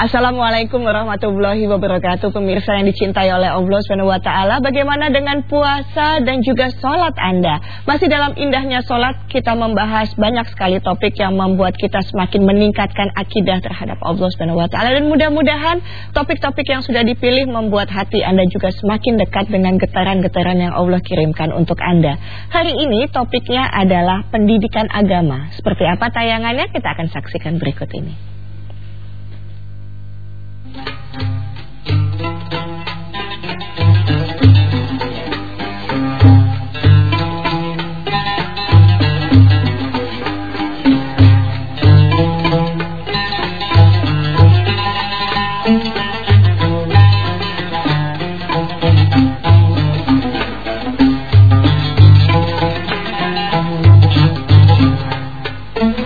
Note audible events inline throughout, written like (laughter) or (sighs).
Assalamualaikum warahmatullahi wabarakatuh. Pemirsa yang dicintai oleh Allah SWT Bagaimana dengan puasa dan juga sholat Anda? Masih dalam indahnya sholat Kita membahas banyak sekali topik Yang membuat kita semakin meningkatkan akidah terhadap Allah SWT Dan mudah-mudahan topik-topik yang sudah dipilih Membuat hati Anda juga semakin dekat Dengan getaran-getaran yang Allah kirimkan untuk Anda. Hari ini topiknya adalah pendidikan agama. Seperti apa tayangannya? Kita akan saksikan berikut ini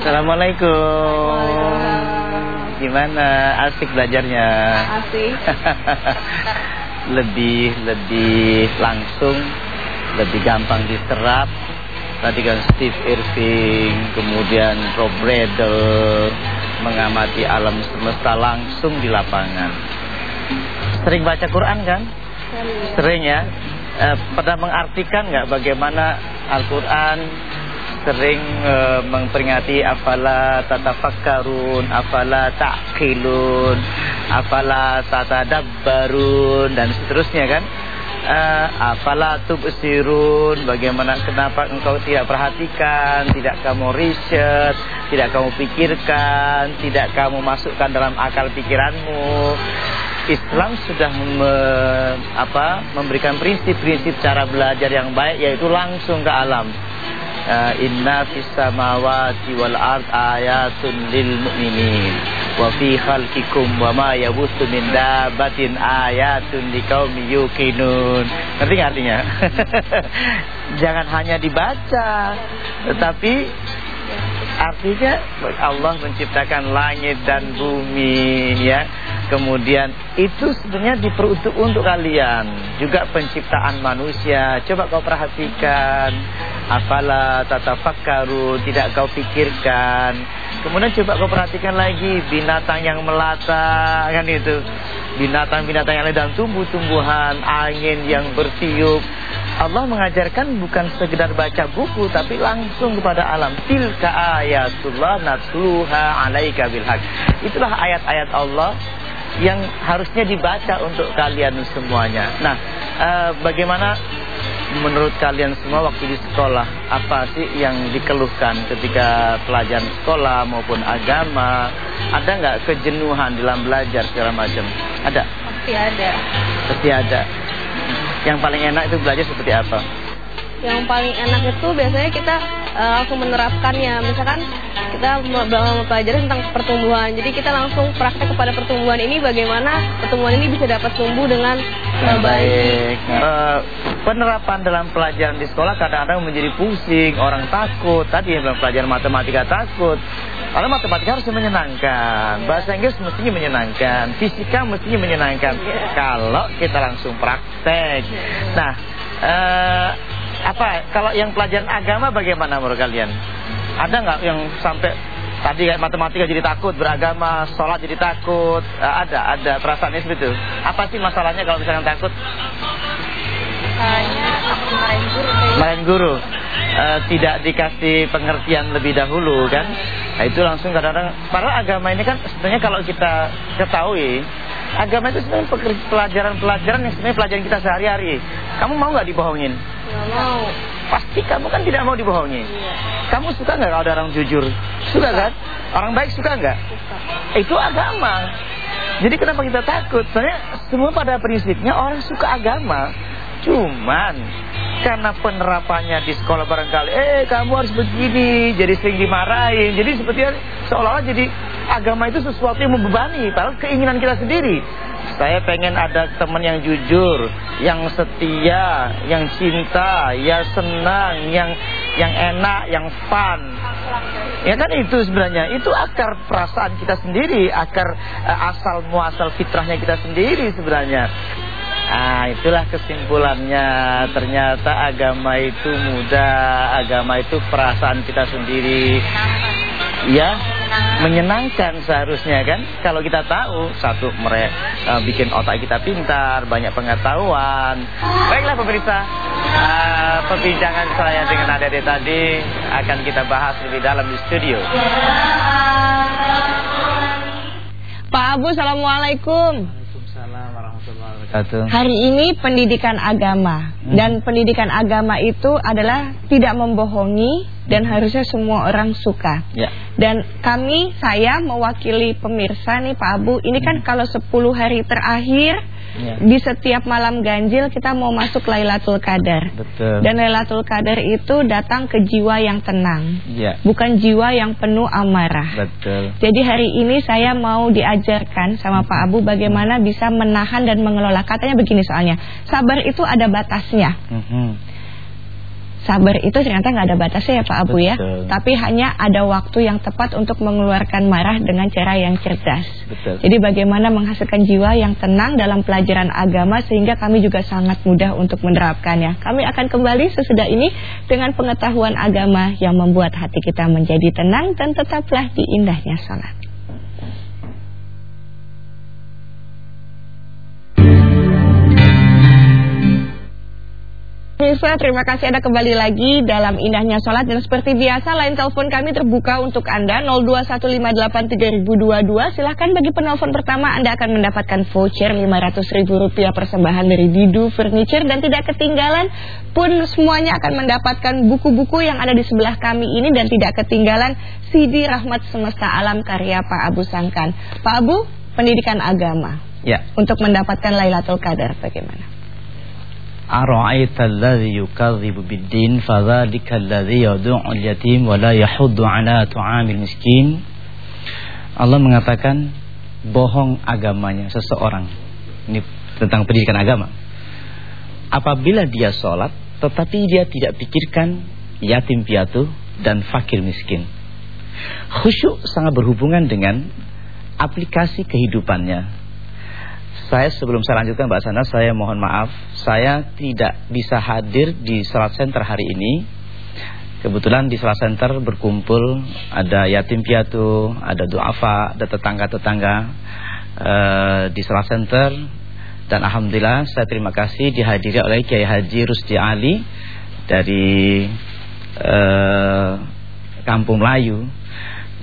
Assalamualaikum. Gimana? Asik belajarnya? Asik. (laughs) lebih lebih langsung, lebih gampang diserap. Tadi kan Steve Irving, kemudian Rob Bradle mengamati alam semesta langsung di lapangan. Sering baca Quran kan? Sering ya. Eh, pernah mengartikan nggak bagaimana Al-Quran sering uh, memperingati afala tatafakkarun, afala ta'qilun, afala tatadabbarun dan seterusnya kan. Uh, afala tubsirun, bagaimana kenapa engkau tidak perhatikan, tidak kamu riset, tidak kamu pikirkan, tidak kamu masukkan dalam akal pikiranmu. Islam sudah me, apa, memberikan prinsip-prinsip cara belajar yang baik yaitu langsung ke alam. Uh, inna fis samawati wal ard ayatun lil mu'minin wa fi khalqikum wa ma yabuthu min dabatin ayatun liqaumin yuqinun. Ngerti enggak artinya? (laughs) Jangan hanya dibaca, tetapi artinya Allah menciptakan langit dan bumi ya Kemudian itu sebenarnya diperuntuk untuk kalian. Juga penciptaan manusia. Coba kau perhatikan. Afala tatafakkaru Tidak kau pikirkan. Kemudian coba kau perhatikan lagi Binatang yang melata Kan itu. Binatang-binatang yang lain dan tumbuh-tumbuhan Angin yang bertiup. Allah mengajarkan bukan sekedar baca buku Tapi langsung kepada alam. Tilka ayatullah natluha alaika bilhaq. Itulah ayat-ayat Allah yang harusnya dibaca untuk kalian semuanya. Nah, uh, bagaimana menurut kalian semua waktu di sekolah apa sih yang dikeluhkan ketika pelajaran sekolah maupun agama? Ada nggak kejenuhan dalam belajar segala macam? Ada? Pasti ada. Pasti ada. Yang paling enak itu belajar seperti apa? Yang paling enak itu biasanya kita uh, langsung menerapkannya. Misalkan kita mempelajari tentang pertumbuhan. Jadi kita langsung praktek kepada pertumbuhan ini bagaimana pertumbuhan ini bisa dapat tumbuh dengan uh, baik. Uh, penerapan dalam pelajaran di sekolah kadang-kadang menjadi pusing, orang takut. Tadi yang pelajaran matematika takut. Karena matematika harus menyenangkan, bahasa Inggris mestinya menyenangkan, fisika mestinya menyenangkan. Yeah. Kalau kita langsung praktek. Nah, uh, apa kalau yang pelajaran agama bagaimana menurut kalian? Ada nggak yang sampai tadi kayak matematika jadi takut, beragama, sholat jadi takut? Uh, ada, ada perasaan seperti itu. Apa sih masalahnya kalau misalnya takut? Masalahnya marahin guru. Marahin guru. Uh, tidak dikasih pengertian lebih dahulu kan? Nah, itu langsung kadang-kadang. Padahal agama ini kan sebenarnya kalau kita ketahui agama itu sebenarnya pelajaran-pelajaran yang sebenarnya pelajaran kita sehari-hari. Kamu mau nggak dibohongin? Nggak mau. Pasti kamu kan tidak mau dibohongi. Iya. Kamu suka nggak kalau ada orang jujur? Suka kan? Orang baik suka nggak? Suka. Itu agama. Jadi kenapa kita takut? Soalnya semua pada prinsipnya orang suka agama. Cuman karena penerapannya di sekolah barangkali, eh kamu harus begini, jadi sering dimarahin. Jadi seperti seolah-olah jadi agama itu sesuatu yang membebani, padahal keinginan kita sendiri. Saya pengen ada teman yang jujur, yang setia, yang cinta, yang senang, yang yang enak, yang fun. Ya kan itu sebenarnya, itu akar perasaan kita sendiri, akar uh, asal muasal fitrahnya kita sendiri sebenarnya. Ah, itulah kesimpulannya. Ternyata agama itu mudah, agama itu perasaan kita sendiri. Ya, menyenangkan. Seharusnya kan? Kalau kita tahu satu mereka uh, bikin otak kita pintar banyak pengetahuan. Baiklah pemirsa. Uh, perbincangan saya dengan adik-adik tadi akan kita bahas lebih dalam di studio. Pak Abu Assalamualaikum Hari ini pendidikan agama hmm. dan pendidikan agama itu adalah tidak membohongi dan harusnya semua orang suka. Ya. Dan kami saya mewakili pemirsa nih Pak Abu, ini kan hmm. kalau 10 hari terakhir Ya. Di setiap malam ganjil kita mau masuk Lailatul Qadar. Betul. Dan Lailatul Qadar itu datang ke jiwa yang tenang. Ya. Bukan jiwa yang penuh amarah. Betul. Jadi hari ini saya mau diajarkan sama Pak Abu bagaimana bisa menahan dan mengelola. Katanya begini soalnya, sabar itu ada batasnya. Mm -hmm sabar itu ternyata nggak ada batasnya ya Pak Abu ya. Betul. ya. Tapi hanya ada waktu yang tepat untuk mengeluarkan marah dengan cara yang cerdas. Betul. Jadi bagaimana menghasilkan jiwa yang tenang dalam pelajaran agama sehingga kami juga sangat mudah untuk menerapkannya. Kami akan kembali sesudah ini dengan pengetahuan agama yang membuat hati kita menjadi tenang dan tetaplah di indahnya salat. Pemirsa, terima kasih Anda kembali lagi dalam indahnya sholat dan seperti biasa lain telepon kami terbuka untuk Anda 021583022. Silahkan bagi penelpon pertama Anda akan mendapatkan voucher Rp500.000 persembahan dari Didu Furniture dan tidak ketinggalan pun semuanya akan mendapatkan buku-buku yang ada di sebelah kami ini dan tidak ketinggalan CD Rahmat Semesta Alam karya Pak Abu Sangkan. Pak Abu, pendidikan agama. Ya. Untuk mendapatkan Lailatul Qadar bagaimana? Ara'aita alladhi yukadzibu bid-din fadzalika alladhi yad'u al-yatim wa la yahuddu 'ala tu'amil miskin. Allah mengatakan bohong agamanya seseorang. Ini tentang pendidikan agama. Apabila dia sholat tetapi dia tidak pikirkan yatim piatu dan fakir miskin. Khusyuk sangat berhubungan dengan aplikasi kehidupannya saya sebelum saya lanjutkan Mbak Sana Saya mohon maaf. Saya tidak bisa hadir di Salat Center hari ini. Kebetulan di Salat Center berkumpul Ada yatim piatu Ada duafa Ada tetangga-tetangga uh, Di Salat Center. Dan Alhamdulillah saya terima kasih Dihadiri oleh Kiai Haji Rusdi Ali Dari uh, Kampung Melayu.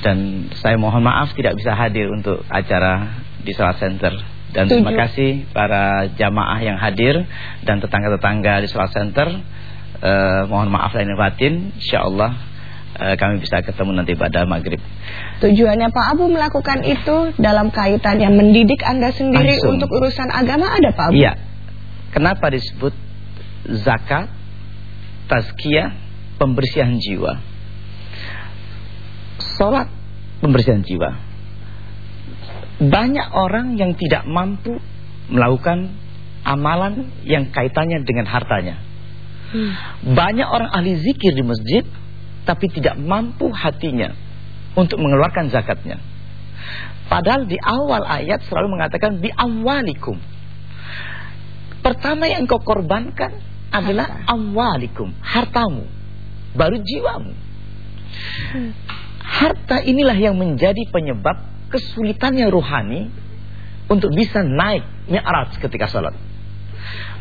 Dan saya mohon maaf tidak bisa hadir untuk acara di Salat Center dan Tujuh. terima kasih para jamaah yang hadir dan tetangga-tetangga di Salat Center. Uh, mohon maaf lahir batin. Insyaallah uh, kami bisa ketemu nanti pada maghrib. Tujuannya Pak Abu melakukan itu dalam kaitannya mendidik Anda sendiri Langsung. untuk urusan agama ada Pak Abu? Iya. Kenapa disebut zakat, tazkiyah, pembersihan jiwa? Salat pembersihan jiwa banyak orang yang tidak mampu melakukan amalan yang kaitannya dengan hartanya. Hmm. Banyak orang ahli zikir di masjid tapi tidak mampu hatinya untuk mengeluarkan zakatnya. Padahal di awal ayat selalu mengatakan di awalikum. Pertama yang kau korbankan adalah amwalikum, hartamu, baru jiwamu. Hmm. Harta inilah yang menjadi penyebab kesulitannya rohani untuk bisa naik mi'raj ketika salat.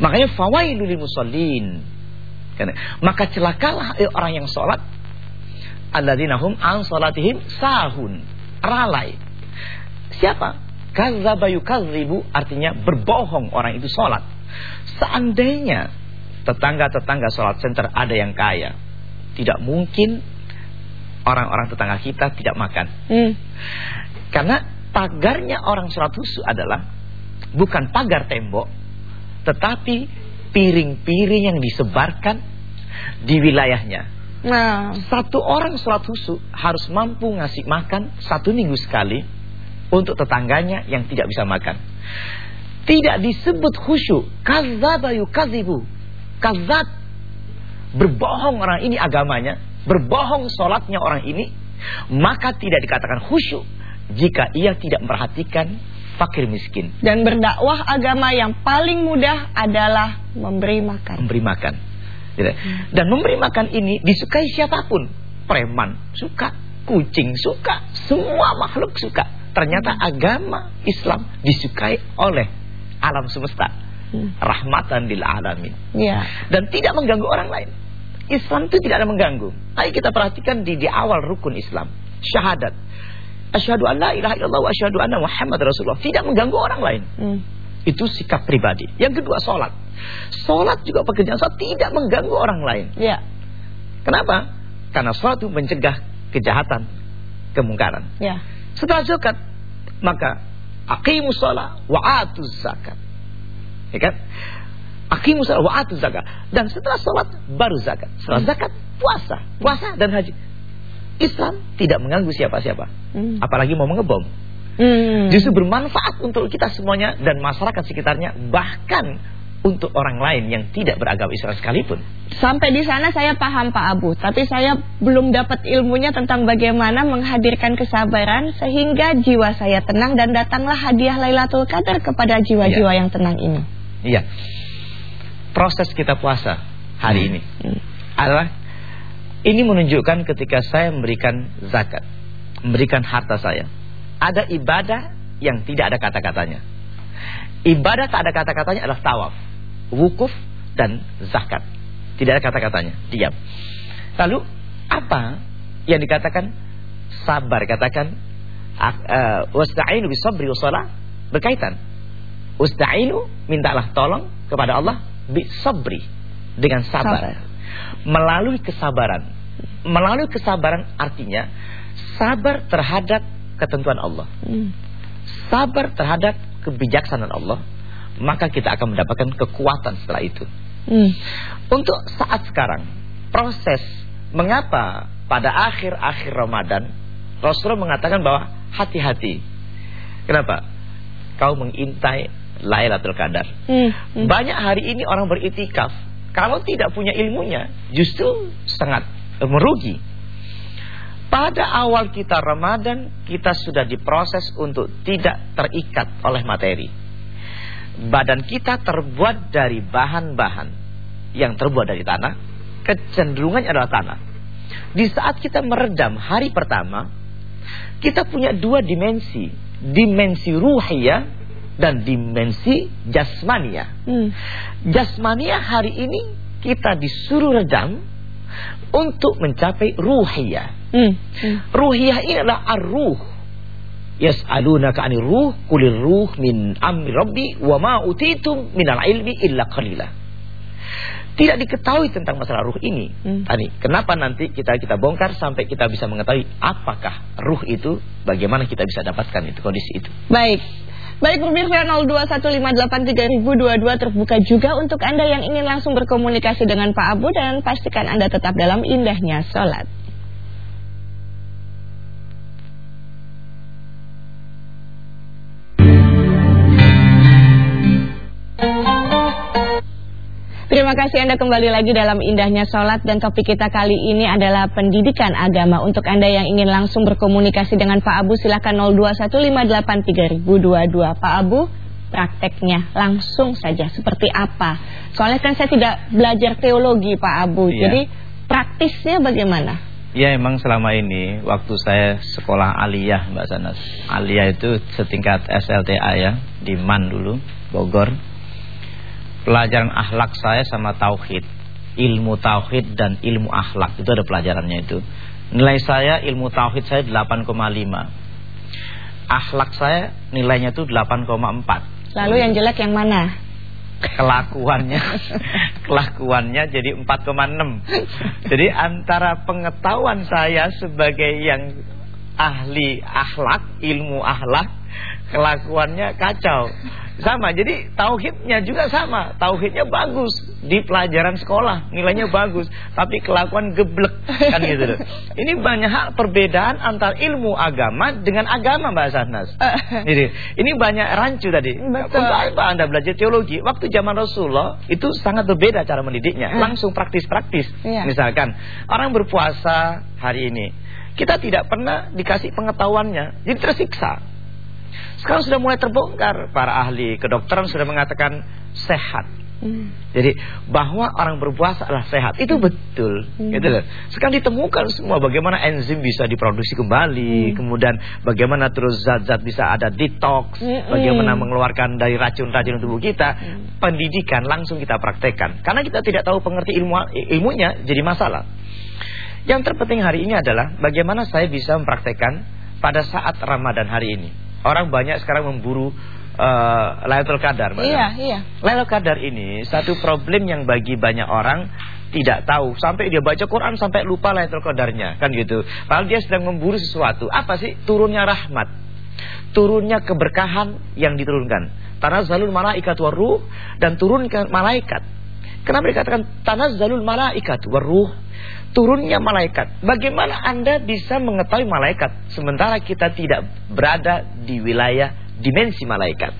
Makanya fawailul musallin. Maka celakalah orang yang salat alladzina hum an salatihim sahun, ralai. Siapa? Kadzdzaba yukadzibu artinya berbohong orang itu salat. Seandainya tetangga-tetangga salat center ada yang kaya, tidak mungkin orang-orang tetangga kita tidak makan. Hmm. Karena pagarnya orang sholat husu adalah bukan pagar tembok, tetapi piring-piring yang disebarkan di wilayahnya. Nah. Satu orang sholat husu harus mampu ngasih makan satu minggu sekali untuk tetangganya yang tidak bisa makan. Tidak disebut khusyuk. Kazaba yukazibu. Kazab. Berbohong orang ini agamanya. Berbohong sholatnya orang ini. Maka tidak dikatakan khusyuk jika ia tidak memperhatikan fakir miskin. Dan berdakwah agama yang paling mudah adalah memberi makan. Memberi makan. Dan memberi makan ini disukai siapa pun. Preman suka, kucing suka, semua makhluk suka. Ternyata agama Islam disukai oleh alam semesta. Hmm. Rahmatan lil alamin. Ya. Dan tidak mengganggu orang lain. Islam itu tidak ada mengganggu. Ayo kita perhatikan di, di awal rukun Islam. Syahadat. Asyhadu an la ilaha illallah wa asyhadu anna Muhammad Rasulullah. Tidak mengganggu orang lain. Hmm. Itu sikap pribadi. Yang kedua sholat. Sholat juga pekerjaan sholat tidak mengganggu orang lain. Ya. Kenapa? Karena sholat itu mencegah kejahatan, kemungkaran. Ya. Setelah zakat, maka aqimus sholat wa atuz zakat. Ya kan? Aqimus sholat wa atuz zakat. Dan setelah sholat baru zakat. Setelah zakat puasa, puasa dan haji. Islam tidak mengganggu siapa-siapa. Hmm. Apalagi mau mengebom. Hmm. Justru bermanfaat untuk kita semuanya dan masyarakat sekitarnya bahkan untuk orang lain yang tidak beragama Islam sekalipun. Sampai di sana saya paham Pak Abu, tapi saya belum dapat ilmunya tentang bagaimana menghadirkan kesabaran sehingga jiwa saya tenang dan datanglah hadiah Lailatul Qadar kepada jiwa-jiwa ya. yang tenang ini. Iya. Proses kita puasa hari hmm. ini hmm. adalah ini menunjukkan ketika saya memberikan zakat, memberikan harta saya. Ada ibadah yang tidak ada kata-katanya. Ibadah tak ada kata-katanya adalah tawaf wukuf dan zakat. Tidak ada kata-katanya, diam. Lalu apa yang dikatakan sabar katakan uh, wasta'inu bisabri wasalah berkaitan. Wasta'inu mintalah tolong kepada Allah bisabri dengan sabar. sabar. Melalui kesabaran. Melalui kesabaran artinya sabar terhadap ketentuan Allah. Hmm. Sabar terhadap kebijaksanaan Allah maka kita akan mendapatkan kekuatan setelah itu. Hmm. Untuk saat sekarang, proses mengapa pada akhir-akhir Ramadan Rasulullah mengatakan bahwa hati-hati. Kenapa? Kau mengintai Lailatul Qadar. Hmm. Hmm. Banyak hari ini orang beritikaf. Kalau tidak punya ilmunya, justru sangat merugi. Pada awal kita Ramadan, kita sudah diproses untuk tidak terikat oleh materi badan kita terbuat dari bahan-bahan yang terbuat dari tanah, kecenderungannya adalah tanah. Di saat kita meredam hari pertama, kita punya dua dimensi, dimensi ruhiyah dan dimensi jasmania. Hmm. Jasmania hari ini kita disuruh redam untuk mencapai ruhiyah. Hmm. Hmm. Ruhiyah ini adalah ar-ruh Yas'alunaka 'anir ruh kulir ruh min amri rabbi wa ma utitum minal ilmi illa qalila. Tidak diketahui tentang masalah ruh ini. Hmm. Tadi, kenapa nanti kita kita bongkar sampai kita bisa mengetahui apakah ruh itu, bagaimana kita bisa dapatkan itu kondisi itu. Baik. Baik pemirsa 02158322 terbuka juga untuk Anda yang ingin langsung berkomunikasi dengan Pak Abu dan pastikan Anda tetap dalam indahnya sholat. Terima kasih Anda kembali lagi dalam indahnya sholat dan topik kita kali ini adalah pendidikan agama. Untuk Anda yang ingin langsung berkomunikasi dengan Pak Abu silahkan 02158322. Pak Abu, prakteknya langsung saja seperti apa? Soalnya kan saya tidak belajar teologi Pak Abu, iya. jadi praktisnya bagaimana? Ya emang selama ini waktu saya sekolah aliyah Mbak Sanas Aliyah itu setingkat SLTA ya Di MAN dulu Bogor pelajaran akhlak saya sama tauhid. Ilmu tauhid dan ilmu akhlak. Itu ada pelajarannya itu. Nilai saya ilmu tauhid saya 8,5 akhlak saya nilainya itu 8,4 lalu yang jelek yang mana? Kelakuannya. (laughs) Kelakuannya jadi 4,6 jadi antara pengetahuan saya sebagai yang ahli akhlak ilmu akhlak kelakuannya kacau sama, jadi tauhidnya juga sama. Tauhidnya bagus di pelajaran sekolah, nilainya bagus, tapi kelakuan geblek kan gitu. (laughs) Ini banyak hal perbedaan antara ilmu agama dengan agama Mbak Sahnas. (laughs) Jadi, ini banyak rancu tadi. Betul. Untuk apa Anda belajar teologi? Waktu zaman Rasulullah itu sangat berbeda cara mendidiknya, langsung praktis-praktis. Iya. Misalkan orang berpuasa hari ini, kita tidak pernah dikasih pengetahuannya, jadi tersiksa. Sekarang sudah mulai terbongkar Para ahli kedokteran sudah mengatakan sehat Hmm. Jadi bahwa orang berpuasa adalah sehat itu betul, hmm. gitu loh. Sekarang ditemukan semua bagaimana enzim bisa diproduksi kembali, hmm. kemudian bagaimana terus zat-zat bisa ada detox, hmm. bagaimana mengeluarkan dari racun-racun tubuh kita. Hmm. Pendidikan langsung kita praktekkan. Karena kita tidak tahu pengerti ilmu ilmunya jadi masalah. Yang terpenting hari ini adalah bagaimana saya bisa mempraktekkan pada saat Ramadan hari ini. Orang banyak sekarang memburu uh, Lailatul Qadar. Iya, iya. Lailatul Qadar ini satu problem yang bagi banyak orang tidak tahu sampai dia baca Quran sampai lupa Lailatul Qadarnya kan gitu. Padahal dia sedang memburu sesuatu. Apa sih? Turunnya rahmat. Turunnya keberkahan yang diturunkan. Tanazzalul malaikat waruh dan turunkan malaikat. Kenapa dikatakan tanazzalul malaikat waruh? Turunnya malaikat. Bagaimana Anda bisa mengetahui malaikat sementara kita tidak berada di wilayah dimensi malaikat.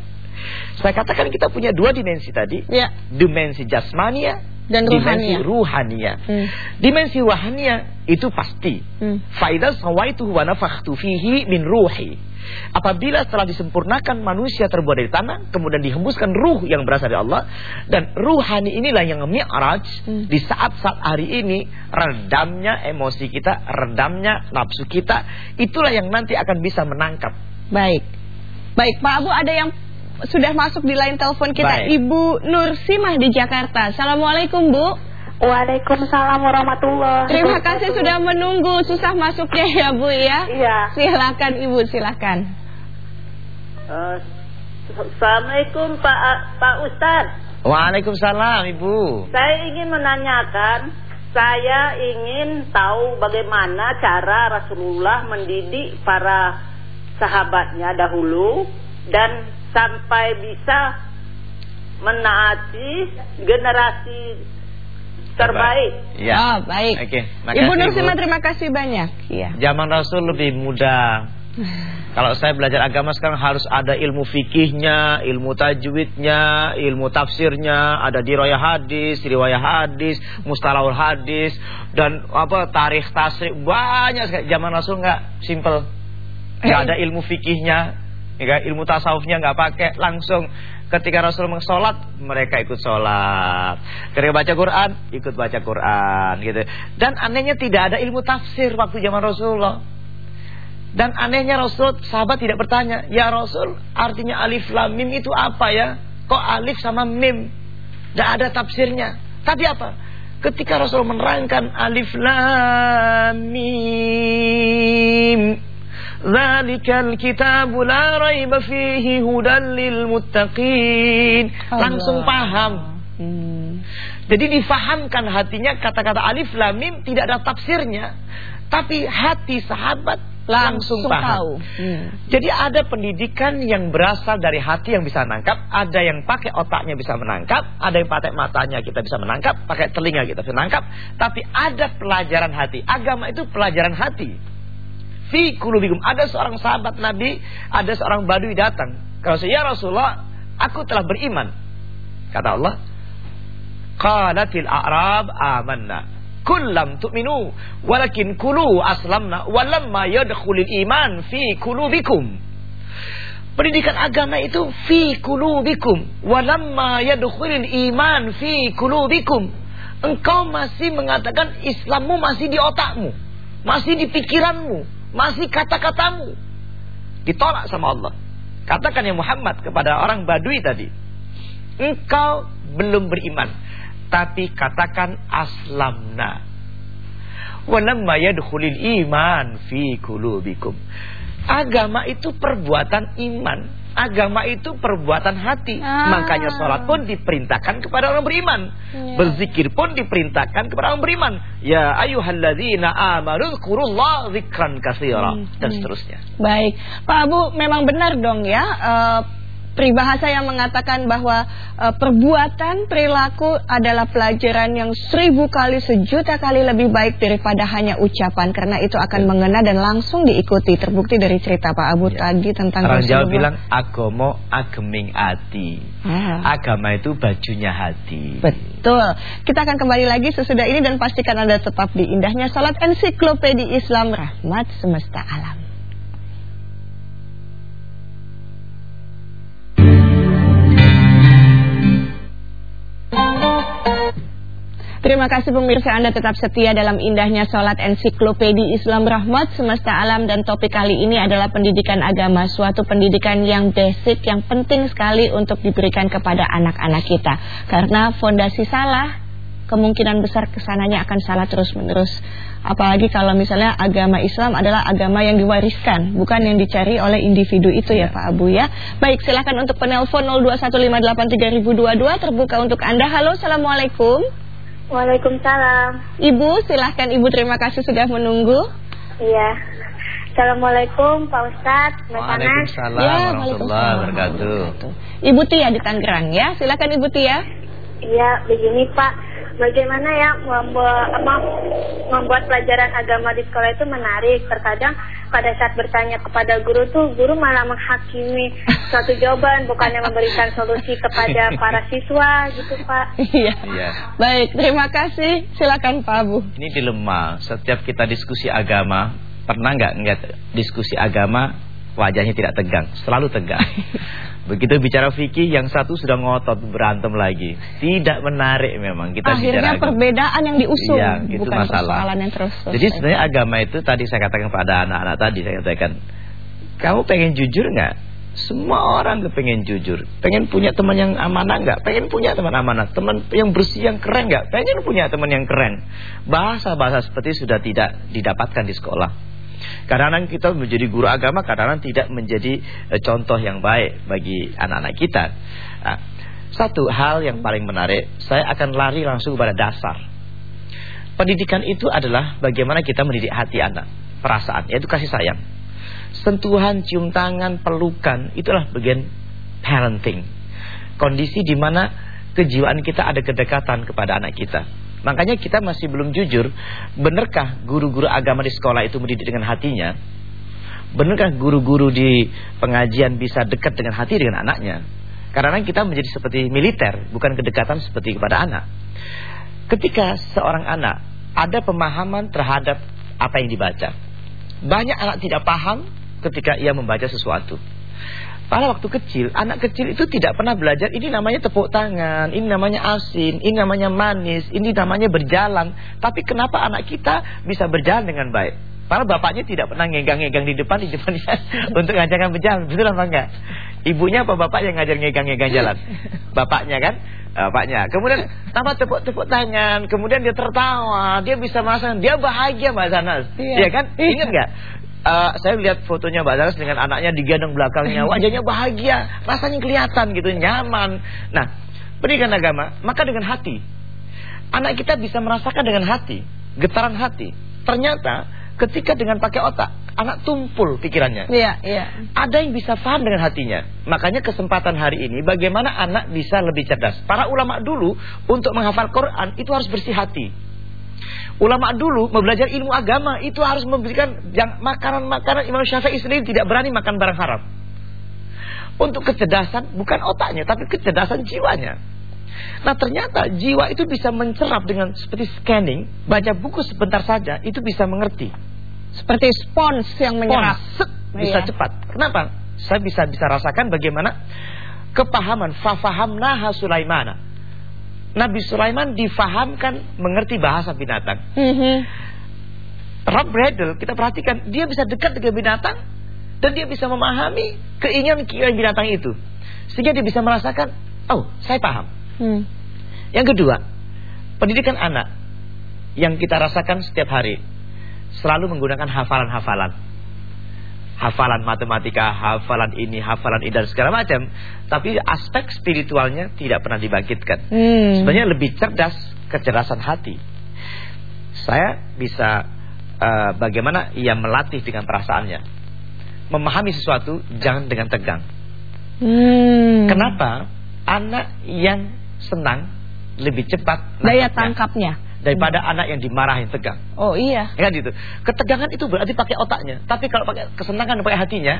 Saya katakan kita punya dua dimensi tadi. Ya. Dimensi jasmania dan dimensi ruhania. Hmm. Dimensi ruhania itu pasti. Hmm. Faidah sawaituhu wa nafakhtu fihi min ruhi. Apabila setelah disempurnakan manusia terbuat dari tanah, kemudian dihembuskan ruh yang berasal dari Allah dan ruhani inilah yang mi'raj hmm. di saat-saat hari ini redamnya emosi kita, redamnya nafsu kita, itulah yang nanti akan bisa menangkap. Baik. Baik, Pak Abu ada yang sudah masuk di line telepon kita Baik. Ibu Nur Simah di Jakarta. Assalamualaikum Bu. Waalaikumsalam warahmatullahi Terima kasih sudah menunggu susah masuknya ya Bu ya. Iya. Silakan Ibu silakan. Uh, Assalamualaikum Pak Pak Ustad. Waalaikumsalam Ibu. Saya ingin menanyakan, saya ingin tahu bagaimana cara Rasulullah mendidik para sahabatnya dahulu dan sampai bisa menaati generasi terbaik. Ya, oh, baik. Oke, okay. Ibu Nursima terima kasih banyak. Ya. Zaman Rasul lebih mudah. (sighs) Kalau saya belajar agama sekarang harus ada ilmu fikihnya, ilmu tajwidnya, ilmu tafsirnya, ada dirayah hadis, riwayah hadis, mustalahul hadis dan apa tarikh tasrif banyak sekali. Zaman Rasul nggak simple nggak ada ilmu fikihnya, ya, ilmu tasawufnya nggak pakai, langsung ketika Rasul mensolat mereka ikut sholat, ketika baca Quran ikut baca Quran, gitu. Dan anehnya tidak ada ilmu tafsir waktu zaman Rasulullah. Dan anehnya Rasul sahabat tidak bertanya, ya Rasul artinya alif lam mim itu apa ya? Kok alif sama mim? Tidak ada tafsirnya. Tapi apa? Ketika Rasul menerangkan alif lam mim Zalikal kitabu la raiba fihi hudan lil muttaqin. Langsung paham. Hmm. Jadi difahamkan hatinya kata-kata alif lam mim tidak ada tafsirnya. Tapi hati sahabat langsung, langsung paham. Tahu. Hmm. Jadi ada pendidikan yang berasal dari hati yang bisa menangkap, ada yang pakai otaknya bisa menangkap, ada yang pakai matanya kita bisa menangkap, pakai telinga kita bisa menangkap, tapi ada pelajaran hati. Agama itu pelajaran hati fi kulubikum. Ada seorang sahabat Nabi, ada seorang badui datang. Kalau saya ya Rasulullah, aku telah beriman. Kata Allah, qalatil a'rab amanna. Kullam tu'minu walakin kulu aslamna walamma yadkhulul iman fi kulubikum. Pendidikan agama itu fi kulubikum walamma yadkhulul iman fi kulubikum. Engkau masih mengatakan Islammu masih di otakmu, masih di pikiranmu, masih kata-katamu ditolak sama Allah. Katakan ya Muhammad kepada orang Badui tadi, engkau belum beriman, tapi katakan aslamna. Walamma yadkhulul iman fi qulubikum. Agama itu perbuatan iman. Agama itu perbuatan hati. Ah. Makanya sholat pun diperintahkan kepada orang beriman. Ya. Berzikir pun diperintahkan kepada orang beriman. Ya ayuhalladzina amanu dzkurullah dzikran katsira hmm. dan seterusnya. Baik. Pak Abu memang benar dong ya uh, peribahasa yang mengatakan bahwa e, perbuatan perilaku adalah pelajaran yang seribu kali sejuta kali lebih baik daripada hanya ucapan. Karena itu akan ya. mengena dan langsung diikuti. Terbukti dari cerita Pak Abu ya. tadi tentang Orang Jawa bilang agomo ageming hati ah. agama itu bajunya hati. Betul. Kita akan kembali lagi sesudah ini dan pastikan anda tetap di indahnya salat ensiklopedi Islam rahmat semesta alam terima kasih pemirsa Anda tetap setia dalam indahnya sholat ensiklopedi Islam Rahmat semesta alam dan topik kali ini adalah pendidikan agama, suatu pendidikan yang basic, yang penting sekali untuk diberikan kepada anak-anak kita. Karena fondasi salah, kemungkinan besar ke sananya akan salah terus-menerus. Apalagi kalau misalnya agama Islam adalah agama yang diwariskan, bukan yang dicari oleh individu itu ya. Pak Abu ya. Baik, silakan untuk penelpon 021583022 terbuka untuk Anda. Halo, Assalamualaikum. Waalaikumsalam. Ibu, silahkan Ibu terima kasih sudah menunggu. Iya. Assalamualaikum Pak Ustadz, Mbak Waalaikumsalam ya, warahmatullahi wabarakatuh. Ibu Tia di Tangerang ya, silakan Ibu Tia. Iya, begini Pak, bagaimana ya membuat, membuat pelajaran agama di sekolah itu menarik. Terkadang pada saat bertanya kepada guru tuh guru malah menghakimi suatu jawaban bukannya memberikan solusi kepada para siswa gitu Pak. Iya. iya. Baik, terima kasih. Silakan Pak Abu. Ini dilema. Setiap kita diskusi agama, pernah nggak ngeliat diskusi agama wajahnya tidak tegang, selalu tegang. (laughs) Begitu bicara fikih yang satu sudah ngotot berantem lagi. Tidak menarik memang kita Akhirnya bicara perbedaan yang diusung iya, itu bukan masalah. yang terus. Jadi sebenarnya agama itu tadi saya katakan pada anak-anak tadi saya katakan kamu pengen jujur nggak? Semua orang kepengen jujur Pengen punya teman yang amanah nggak? Pengen punya teman amanah Teman yang bersih yang keren nggak? Pengen punya teman yang keren Bahasa-bahasa seperti sudah tidak didapatkan di sekolah Kadang-kadang kita menjadi guru agama, kadang-kadang tidak menjadi eh, contoh yang baik bagi anak-anak kita. Nah, satu hal yang paling menarik, saya akan lari langsung kepada dasar. Pendidikan itu adalah bagaimana kita mendidik hati anak, perasaan, yaitu kasih sayang. Sentuhan, cium tangan, pelukan, itulah bagian parenting. Kondisi di mana kejiwaan kita ada kedekatan kepada anak kita. Makanya kita masih belum jujur Benarkah guru-guru agama di sekolah itu mendidik dengan hatinya? Benarkah guru-guru di pengajian bisa dekat dengan hati dengan anaknya? Karena kita menjadi seperti militer Bukan kedekatan seperti kepada anak. Ketika seorang anak Ada pemahaman terhadap apa yang dibaca. Banyak anak tidak paham ketika ia membaca sesuatu pada waktu kecil, anak kecil itu tidak pernah belajar ini namanya tepuk tangan, ini namanya asin, ini namanya manis, ini namanya berjalan. Tapi kenapa anak kita bisa berjalan dengan baik? Padahal bapaknya tidak pernah ngegang-ngegang di depan di depannya (laughs) untuk ngajarkan berjalan, betul apa enggak? Ibunya apa bapak yang ngajar ngegang-ngegang jalan? (laughs) Bapaknya kan? Bapaknya. Kemudian tanpa tepuk-tepuk tangan, kemudian dia tertawa, dia bisa merasakan dia bahagia Mbak Zanas. Iya ya kan? Ingat enggak? Uh, saya lihat fotonya Mbak Zaras dengan anaknya digendong belakangnya, wajahnya bahagia, rasanya kelihatan gitu, nyaman. Nah, pendidikan agama, maka dengan hati. Anak kita bisa merasakan dengan hati, getaran hati. Ternyata ketika dengan pakai otak, anak tumpul pikirannya. Iya, iya. Ada yang bisa paham dengan hatinya. Makanya kesempatan hari ini bagaimana anak bisa lebih cerdas. Para ulama dulu untuk menghafal Quran itu harus bersih hati. Ulama dulu belajar ilmu agama itu harus memberikan makanan-makanan Imam Syafi'i sendiri tidak berani makan barang haram. Untuk kecerdasan bukan otaknya tapi kecerdasan jiwanya. Nah ternyata jiwa itu bisa mencerap dengan seperti scanning, baca buku sebentar saja itu bisa mengerti. Seperti spons yang menyerap. Spons, bisa iya. cepat. Kenapa? Saya bisa bisa rasakan bagaimana kepahaman fafahamnaha Sulaimana Nabi Sulaiman difahamkan mengerti bahasa binatang. Mm -hmm. Rob Bradle kita perhatikan dia bisa dekat dengan binatang dan dia bisa memahami keinginan keinginan binatang itu sehingga dia bisa merasakan oh saya paham. Mm. Yang kedua pendidikan anak yang kita rasakan setiap hari selalu menggunakan hafalan-hafalan hafalan matematika, hafalan ini, hafalan ini dan segala macam. Tapi aspek spiritualnya tidak pernah dibangkitkan. Hmm. Sebenarnya lebih cerdas kecerdasan hati. Saya bisa uh, bagaimana ia melatih dengan perasaannya. Memahami sesuatu jangan dengan tegang. Hmm. Kenapa? Anak yang senang lebih cepat daya tangkapnya daripada hmm. anak yang dimarahin tegang. Oh iya. Ya kan gitu. Ketegangan itu berarti pakai otaknya, tapi kalau pakai kesenangan pakai hatinya,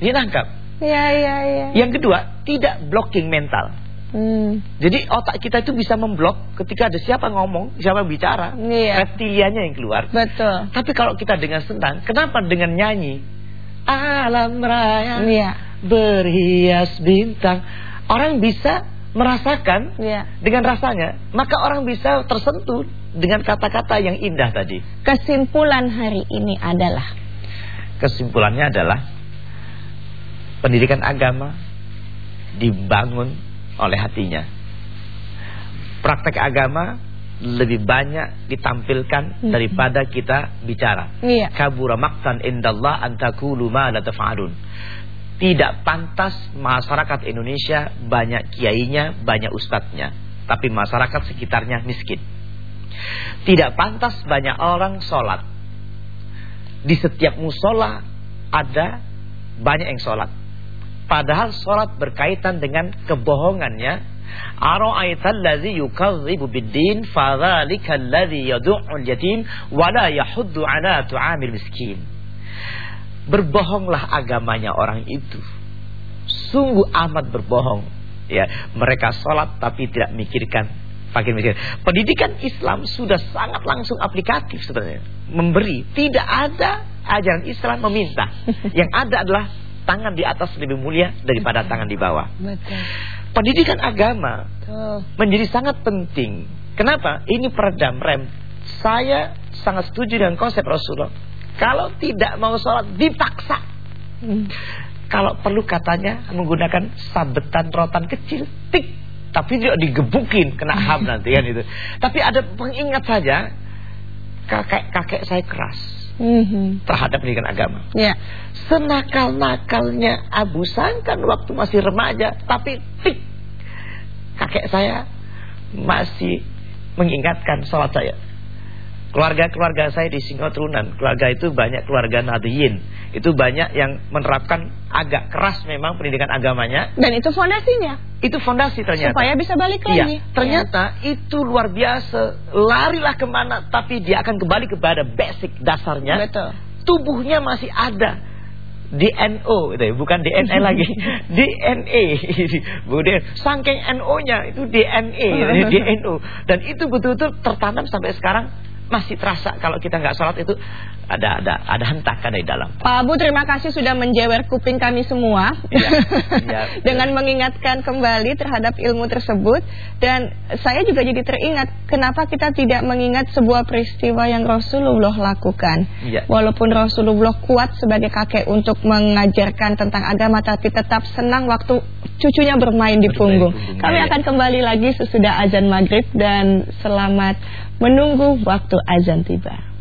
dia nangkap. Iya iya iya. Yang kedua, tidak blocking mental. Hmm. Jadi otak kita itu bisa memblok ketika ada siapa ngomong, siapa bicara, iya. reptilianya yang keluar. Betul. Tapi kalau kita dengan senang, kenapa dengan nyanyi? Alam raya iya. berhias bintang. Orang bisa merasakan iya. dengan rasanya, maka orang bisa tersentuh dengan kata-kata yang indah tadi. Kesimpulan hari ini adalah Kesimpulannya adalah pendidikan agama dibangun oleh hatinya. Praktek agama lebih banyak ditampilkan daripada kita bicara. Iya. Kabura maqtan indallah an taqulu ma la taf'alun. Tidak pantas masyarakat Indonesia banyak kiainya, banyak ustadznya, tapi masyarakat sekitarnya miskin. Tidak pantas banyak orang sholat. Di setiap musola ada banyak yang sholat. Padahal sholat berkaitan dengan kebohongannya. Ara'aital ladzi yukadzibu bid-din fadzalikal yad'ul yatim wa la yahuddu 'ala tu'amil miskin. Berbohonglah agamanya orang itu. Sungguh amat berbohong. Ya, mereka sholat tapi tidak mikirkan fakir miskin. Pendidikan Islam sudah sangat langsung aplikatif sebenarnya. Memberi, tidak ada ajaran Islam meminta. (laughs) Yang ada adalah tangan di atas lebih mulia daripada tangan di bawah. betul. Pendidikan agama menjadi sangat penting. Kenapa? Ini peredam rem. Saya sangat setuju dengan konsep Rasulullah. Kalau tidak mau sholat dipaksa. Hmm. Kalau perlu katanya menggunakan sabetan rotan kecil, tik. Tapi tidak digebukin, kena ham (laughs) nanti kan itu. Tapi ada pengingat saja, kakek kakek saya keras Mhm. terhadap pendidikan agama. Ya. Senakal-nakalnya Abu Sangkan waktu masih remaja, tapi tik kakek saya masih mengingatkan sholat saya. Keluarga-keluarga saya di Singotrunan, keluarga itu banyak keluarga Nadiyin. Itu banyak yang menerapkan agak keras memang pendidikan agamanya. Dan itu fondasinya Itu fondasi ternyata. supaya bisa balik Iya, lagi. ternyata itu luar biasa. Larilah ke mana, tapi dia akan kembali kepada basic dasarnya. Betul. Tubuhnya masih ada. DNO itu ya, bukan DNA (laughs) lagi. DNA. Kemudian (laughs) saking NO-nya itu DNA, DNO. (laughs) Dan itu betul-betul tertanam sampai sekarang masih terasa kalau kita nggak sholat itu ada ada ada hentakan di dalam. Pak Abu terima kasih sudah menjewer kuping kami semua iya, betul. (laughs) dengan mengingatkan kembali terhadap ilmu tersebut dan saya juga jadi teringat kenapa kita tidak mengingat sebuah peristiwa yang Rasulullah lakukan. Iya. Walaupun Rasulullah kuat sebagai kakek untuk mengajarkan tentang agama tapi tetap senang waktu cucunya bermain di Bermain punggung. di punggung, Kami iya. akan kembali lagi sesudah azan maghrib dan selamat menunggu waktu azan tiba.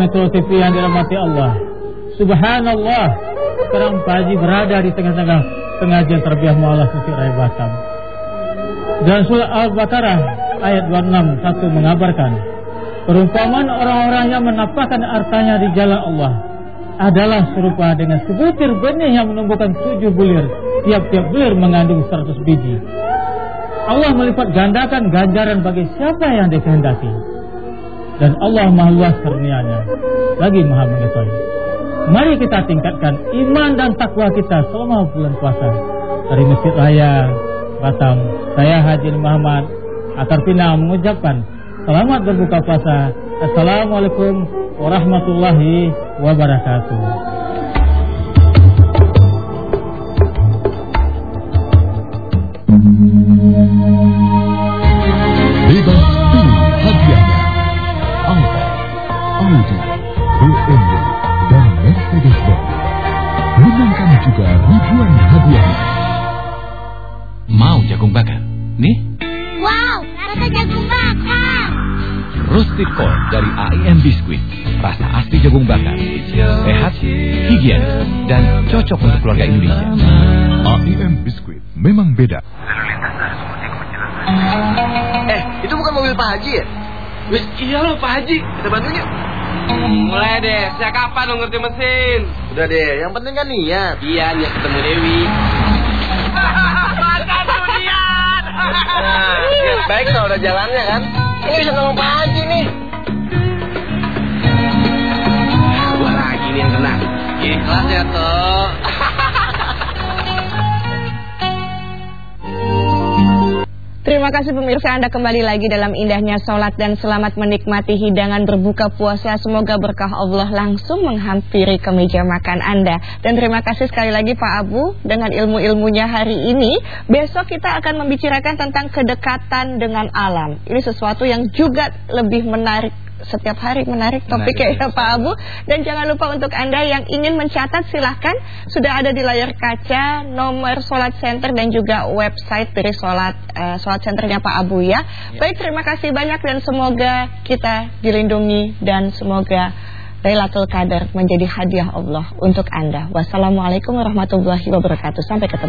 Metro TV yang dirahmati Allah. Subhanallah. Sekarang Pak berada di tengah-tengah Pengajian terbiah mu'alah suci Raya Batam. Dan surah Al-Baqarah Ayat 26 satu mengabarkan Perumpamaan orang-orang yang menapahkan hartanya di jalan Allah Adalah serupa dengan sebutir benih yang menumbuhkan tujuh bulir. Tiap-tiap bulir mengandung 100 biji. Allah melipat gandakan ganjaran bagi siapa yang dikehendaki dan Allah maha luas karunia-Nya lagi maha mengetahui. Mari kita tingkatkan iman dan takwa kita selama bulan puasa. Dari Masjid Raya Batam, saya Haji Muhammad Akarpina mengucapkan selamat berbuka puasa. Assalamualaikum warahmatullahi wabarakatuh. Dari AIM Biskuit. Rasa asli jagung bakar. Sehat, higienis, dan cocok untuk keluarga Indonesia. AIM Biskuit memang beda. Eh, itu bukan mobil Pak Haji ya? Wis iya loh Pak Haji, kita bantuin yuk. Mulai deh, sejak kapan lo ngerti mesin? Udah deh, yang penting kan niat. Iya, niat ketemu Dewi. Makan dunian. Nah, baik kalau udah jalannya kan. Ini bisa nolong Pak Haji Terima kasih pemirsa Anda kembali lagi dalam indahnya sholat dan selamat menikmati hidangan berbuka puasa. Semoga berkah Allah langsung menghampiri ke meja makan Anda. Dan terima kasih sekali lagi Pak Abu dengan ilmu-ilmunya hari ini. Besok kita akan membicarakan tentang kedekatan dengan alam. Ini sesuatu yang juga lebih menarik setiap hari menarik topiknya ya Pak Abu dan jangan lupa untuk Anda yang ingin mencatat silahkan sudah ada di layar kaca nomor Solat Center dan juga website dari Solat uh, Solat Centernya Pak Abu ya. Baik terima kasih banyak dan semoga kita dilindungi dan semoga Lailatul Qadar menjadi hadiah Allah untuk Anda. Wassalamualaikum warahmatullahi wabarakatuh. Sampai ketemu.